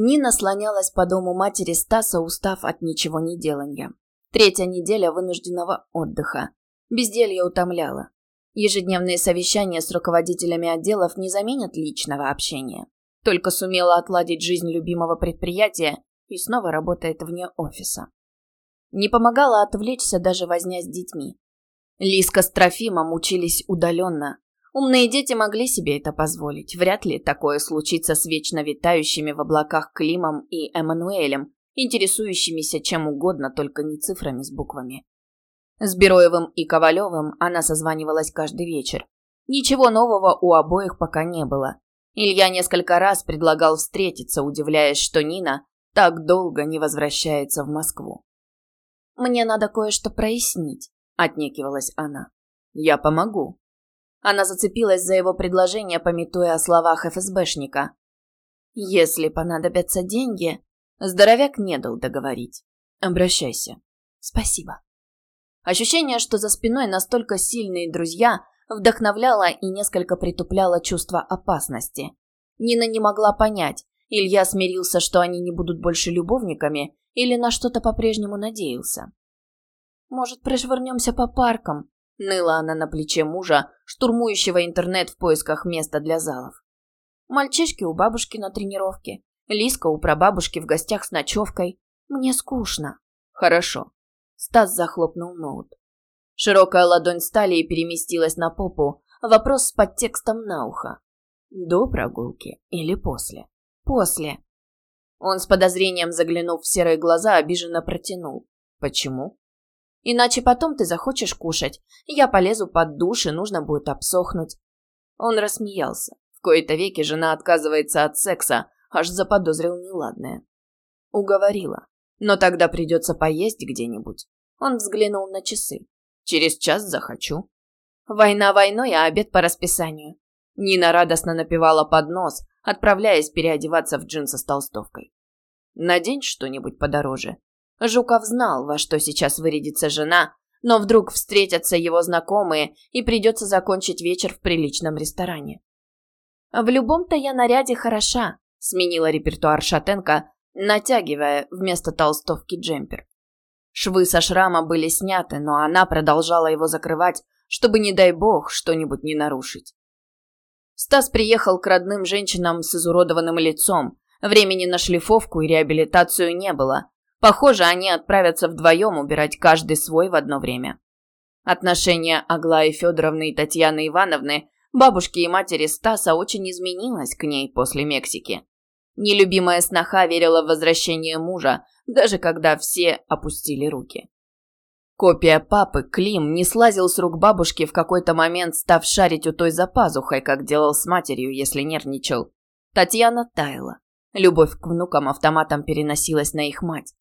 Нина слонялась по дому матери Стаса, устав от ничего не делания. Третья неделя вынужденного отдыха. Безделье утомляло. Ежедневные совещания с руководителями отделов не заменят личного общения. Только сумела отладить жизнь любимого предприятия и снова работает вне офиса. Не помогала отвлечься даже возня с детьми. Лиска с Трофимом учились удаленно. Умные дети могли себе это позволить. Вряд ли такое случится с вечно витающими в облаках Климом и Эммануэлем, интересующимися чем угодно, только не цифрами с буквами. С Бероевым и Ковалевым она созванивалась каждый вечер. Ничего нового у обоих пока не было. Илья несколько раз предлагал встретиться, удивляясь, что Нина так долго не возвращается в Москву. «Мне надо кое-что прояснить», — отнекивалась она. «Я помогу». Она зацепилась за его предложение, пометуя о словах ФСБшника. «Если понадобятся деньги...» Здоровяк не дал договорить. «Обращайся». «Спасибо». Ощущение, что за спиной настолько сильные друзья, вдохновляло и несколько притупляло чувство опасности. Нина не могла понять, Илья смирился, что они не будут больше любовниками, или на что-то по-прежнему надеялся. «Может, прошвырнемся по паркам?» – ныла она на плече мужа, штурмующего интернет в поисках места для залов. «Мальчишки у бабушки на тренировке, Лиска у прабабушки в гостях с ночевкой. Мне скучно». «Хорошо». Стас захлопнул ноут. Широкая ладонь стали переместилась на попу. Вопрос с подтекстом на ухо. До прогулки или после? После. Он с подозрением заглянув в серые глаза, обиженно протянул. Почему? Иначе потом ты захочешь кушать. Я полезу под душ, и нужно будет обсохнуть. Он рассмеялся. В кои-то веки жена отказывается от секса, аж заподозрил неладное. Уговорила. Но тогда придется поесть где-нибудь. Он взглянул на часы. Через час захочу. Война войной, а обед по расписанию. Нина радостно напевала под нос, отправляясь переодеваться в джинсы с толстовкой. Надень что-нибудь подороже. Жуков знал, во что сейчас вырядится жена, но вдруг встретятся его знакомые и придется закончить вечер в приличном ресторане. «В любом-то я наряде хороша», — сменила репертуар Шатенко, натягивая вместо толстовки джемпер. Швы со шрама были сняты, но она продолжала его закрывать, чтобы, не дай бог, что-нибудь не нарушить. Стас приехал к родным женщинам с изуродованным лицом. Времени на шлифовку и реабилитацию не было. Похоже, они отправятся вдвоем убирать каждый свой в одно время. Отношение Аглаи Федоровны и Татьяны Ивановны, бабушки и матери Стаса, очень изменилось к ней после Мексики. Нелюбимая сноха верила в возвращение мужа, даже когда все опустили руки. Копия папы, Клим, не слазил с рук бабушки в какой-то момент, став шарить у той за пазухой, как делал с матерью, если нервничал. Татьяна таяла. Любовь к внукам автоматом переносилась на их мать.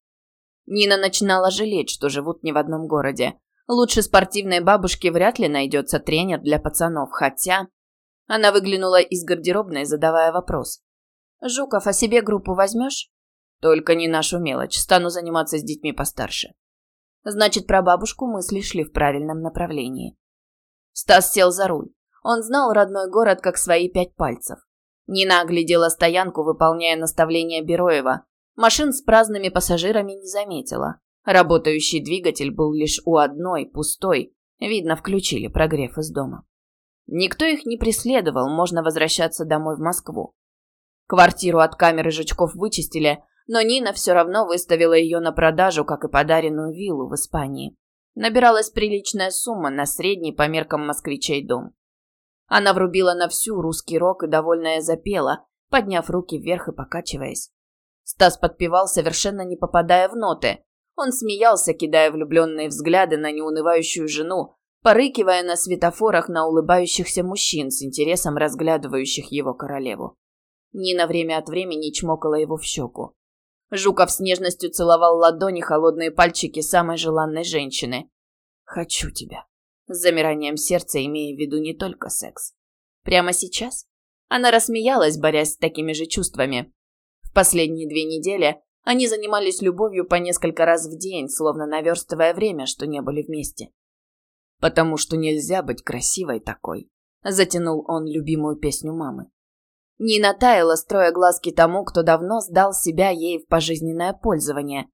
Нина начинала жалеть, что живут не в одном городе. Лучше спортивной бабушки вряд ли найдется тренер для пацанов, хотя... Она выглянула из гардеробной, задавая вопрос. «Жуков, а себе группу возьмешь?» Только не нашу мелочь. Стану заниматься с детьми постарше. Значит, про бабушку мысли шли в правильном направлении. Стас сел за руль. Он знал родной город как свои пять пальцев. Нина оглядела стоянку, выполняя наставления Бероева. Машин с праздными пассажирами не заметила. Работающий двигатель был лишь у одной, пустой. Видно, включили прогрев из дома. Никто их не преследовал, можно возвращаться домой в Москву. Квартиру от камеры жучков вычистили, но Нина все равно выставила ее на продажу, как и подаренную виллу в Испании. Набиралась приличная сумма на средний по меркам москвичей дом. Она врубила на всю русский рок и довольная запела, подняв руки вверх и покачиваясь. Стас подпевал, совершенно не попадая в ноты. Он смеялся, кидая влюбленные взгляды на неунывающую жену, порыкивая на светофорах на улыбающихся мужчин с интересом разглядывающих его королеву. Нина время от времени чмокала его в щеку. Жуков с нежностью целовал ладони холодные пальчики самой желанной женщины. «Хочу тебя», с замиранием сердца имея в виду не только секс. Прямо сейчас? Она рассмеялась, борясь с такими же чувствами. В последние две недели они занимались любовью по несколько раз в день, словно наверстывая время, что не были вместе. «Потому что нельзя быть красивой такой», — затянул он любимую песню мамы. Нина таяла, строя глазки тому, кто давно сдал себя ей в пожизненное пользование.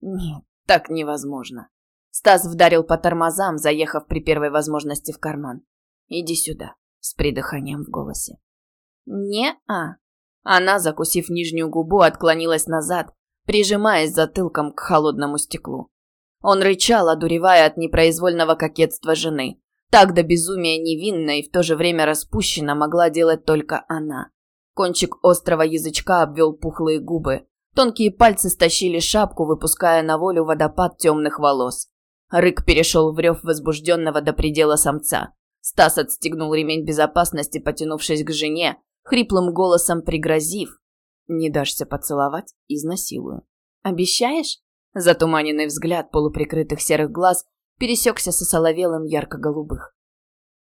Нет, так невозможно. Стас вдарил по тормозам, заехав при первой возможности в карман. «Иди сюда», — с придыханием в голосе. «Не-а». Она, закусив нижнюю губу, отклонилась назад, прижимаясь затылком к холодному стеклу. Он рычал, одуревая от непроизвольного кокетства жены. Так до безумия невинно и в то же время распущенно могла делать только она. Кончик острого язычка обвел пухлые губы. Тонкие пальцы стащили шапку, выпуская на волю водопад темных волос. Рык перешел в рев возбужденного до предела самца. Стас отстегнул ремень безопасности, потянувшись к жене, хриплым голосом пригрозив. «Не дашься поцеловать? Изнасилую». «Обещаешь?» Затуманенный взгляд полуприкрытых серых глаз пересекся со соловелым ярко-голубых.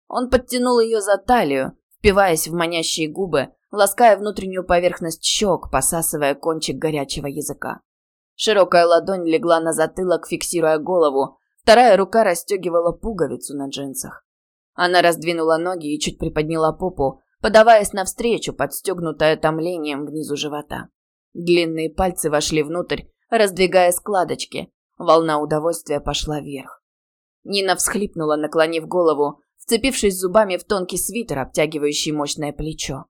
Он подтянул ее за талию, впиваясь в манящие губы, лаская внутреннюю поверхность щек, посасывая кончик горячего языка. Широкая ладонь легла на затылок, фиксируя голову, вторая рука расстегивала пуговицу на джинсах. Она раздвинула ноги и чуть приподняла попу, подаваясь навстречу, подстегнутая томлением внизу живота. Длинные пальцы вошли внутрь, раздвигая складочки. Волна удовольствия пошла вверх. Нина всхлипнула, наклонив голову, вцепившись зубами в тонкий свитер, обтягивающий мощное плечо.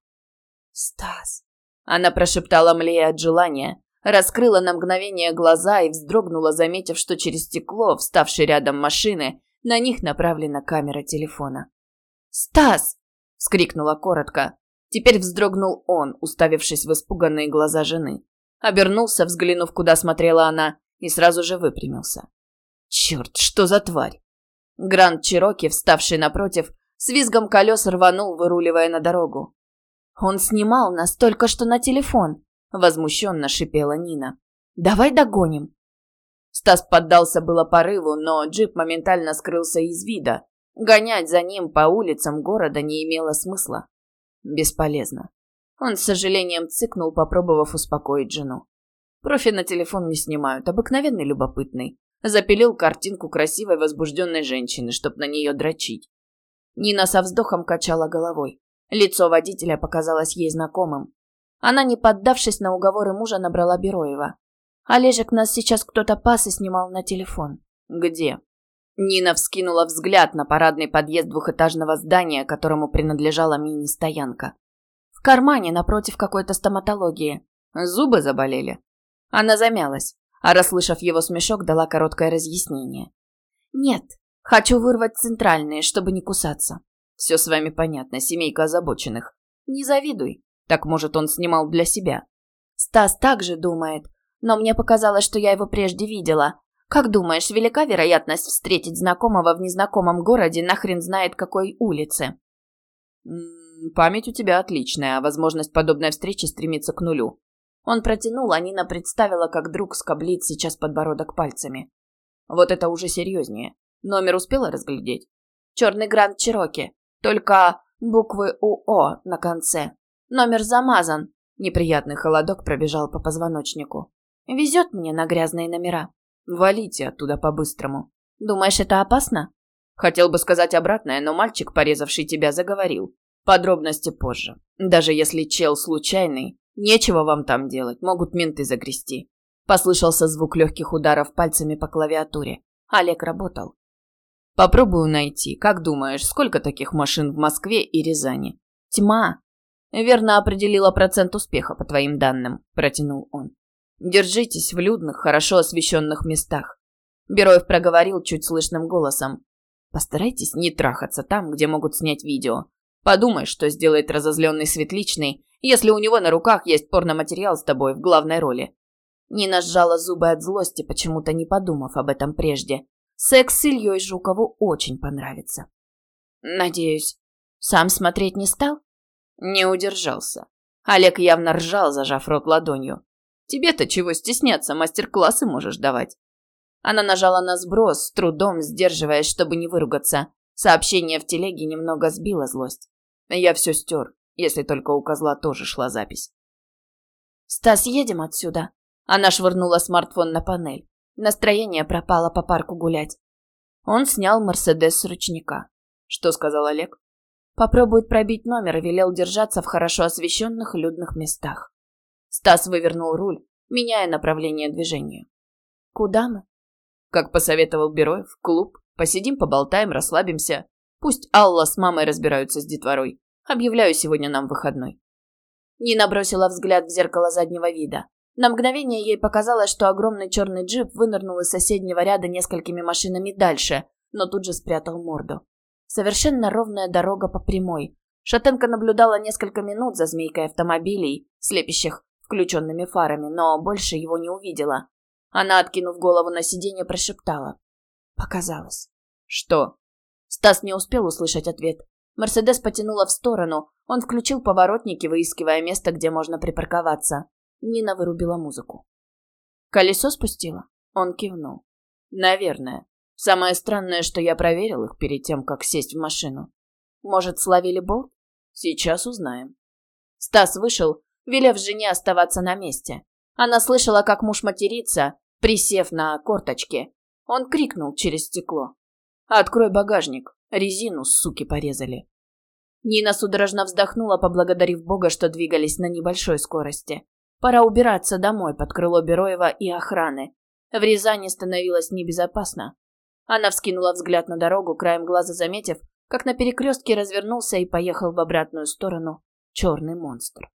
«Стас!» Она прошептала, млея от желания, раскрыла на мгновение глаза и вздрогнула, заметив, что через стекло, вставшей рядом машины, на них направлена камера телефона. «Стас!» — вскрикнула коротко. Теперь вздрогнул он, уставившись в испуганные глаза жены. Обернулся, взглянув, куда смотрела она, и сразу же выпрямился. «Черт, что за тварь!» Гранд Чироки, вставший напротив, с визгом колес рванул, выруливая на дорогу. Он снимал нас только что на телефон, возмущенно шипела Нина. Давай догоним. Стас поддался было порыву, но джип моментально скрылся из вида. Гонять за ним по улицам города не имело смысла. Бесполезно. Он с сожалением цыкнул, попробовав успокоить жену. Профи на телефон не снимают, обыкновенный любопытный. Запилил картинку красивой возбужденной женщины, чтоб на нее дрочить. Нина со вздохом качала головой. Лицо водителя показалось ей знакомым. Она, не поддавшись на уговоры мужа, набрала Бероева. «Олежек, нас сейчас кто-то пас и снимал на телефон». «Где?» Нина вскинула взгляд на парадный подъезд двухэтажного здания, которому принадлежала мини-стоянка. В кармане напротив какой-то стоматологии. Зубы заболели. Она замялась, а расслышав его смешок, дала короткое разъяснение. «Нет, хочу вырвать центральные, чтобы не кусаться». Все с вами понятно, семейка озабоченных. Не завидуй. Так, может, он снимал для себя. Стас также думает. Но мне показалось, что я его прежде видела. Как думаешь, велика вероятность встретить знакомого в незнакомом городе на хрен знает какой улице? Память у тебя отличная, а возможность подобной встречи стремится к нулю. Он протянул, а Нина представила, как друг скоблит сейчас подбородок пальцами. Вот это уже серьезнее. Номер успела разглядеть? Черный Гранд Чироки. Только буквы УО на конце. Номер замазан. Неприятный холодок пробежал по позвоночнику. Везет мне на грязные номера. Валите оттуда по-быстрому. Думаешь, это опасно? Хотел бы сказать обратное, но мальчик, порезавший тебя, заговорил. Подробности позже. Даже если чел случайный, нечего вам там делать, могут менты загрести. Послышался звук легких ударов пальцами по клавиатуре. Олег работал. Попробую найти. Как думаешь, сколько таких машин в Москве и Рязани? Тьма. Верно определила процент успеха по твоим данным, протянул он. Держитесь в людных, хорошо освещенных местах. Бероев проговорил чуть слышным голосом. Постарайтесь не трахаться там, где могут снять видео. Подумай, что сделает разозленный Светличный, если у него на руках есть порноматериал с тобой в главной роли. Нина сжала зубы от злости, почему-то не подумав об этом прежде. Секс с Ильей Жукову очень понравится. Надеюсь, сам смотреть не стал? Не удержался. Олег явно ржал, зажав рот ладонью. Тебе-то чего стесняться, мастер-классы можешь давать. Она нажала на сброс, с трудом сдерживаясь, чтобы не выругаться. Сообщение в телеге немного сбило злость. Я все стер, если только у козла тоже шла запись. «Стас, едем отсюда?» Она швырнула смартфон на панель. Настроение пропало по парку гулять. Он снял Мерседес с ручника. Что сказал Олег? Попробует пробить номер и велел держаться в хорошо освещенных людных местах. Стас вывернул руль, меняя направление движения. «Куда мы?» Как посоветовал Бероев, клуб. Посидим, поболтаем, расслабимся. Пусть Алла с мамой разбираются с детворой. Объявляю сегодня нам выходной. Нина бросила взгляд в зеркало заднего вида. На мгновение ей показалось, что огромный черный джип вынырнул из соседнего ряда несколькими машинами дальше, но тут же спрятал морду. Совершенно ровная дорога по прямой. Шатенка наблюдала несколько минут за змейкой автомобилей, слепящих включенными фарами, но больше его не увидела. Она, откинув голову на сиденье, прошептала. Показалось. «Что?» Стас не успел услышать ответ. Мерседес потянула в сторону. Он включил поворотники, выискивая место, где можно припарковаться. Нина вырубила музыку. «Колесо спустила?» Он кивнул. «Наверное. Самое странное, что я проверил их перед тем, как сесть в машину. Может, словили болт? Сейчас узнаем». Стас вышел, велев жене оставаться на месте. Она слышала, как муж матерится, присев на корточки. Он крикнул через стекло. «Открой багажник. Резину, суки, порезали». Нина судорожно вздохнула, поблагодарив Бога, что двигались на небольшой скорости. Пора убираться домой под крыло Бероева и охраны. В Рязани становилось небезопасно. Она вскинула взгляд на дорогу, краем глаза заметив, как на перекрестке развернулся и поехал в обратную сторону черный монстр.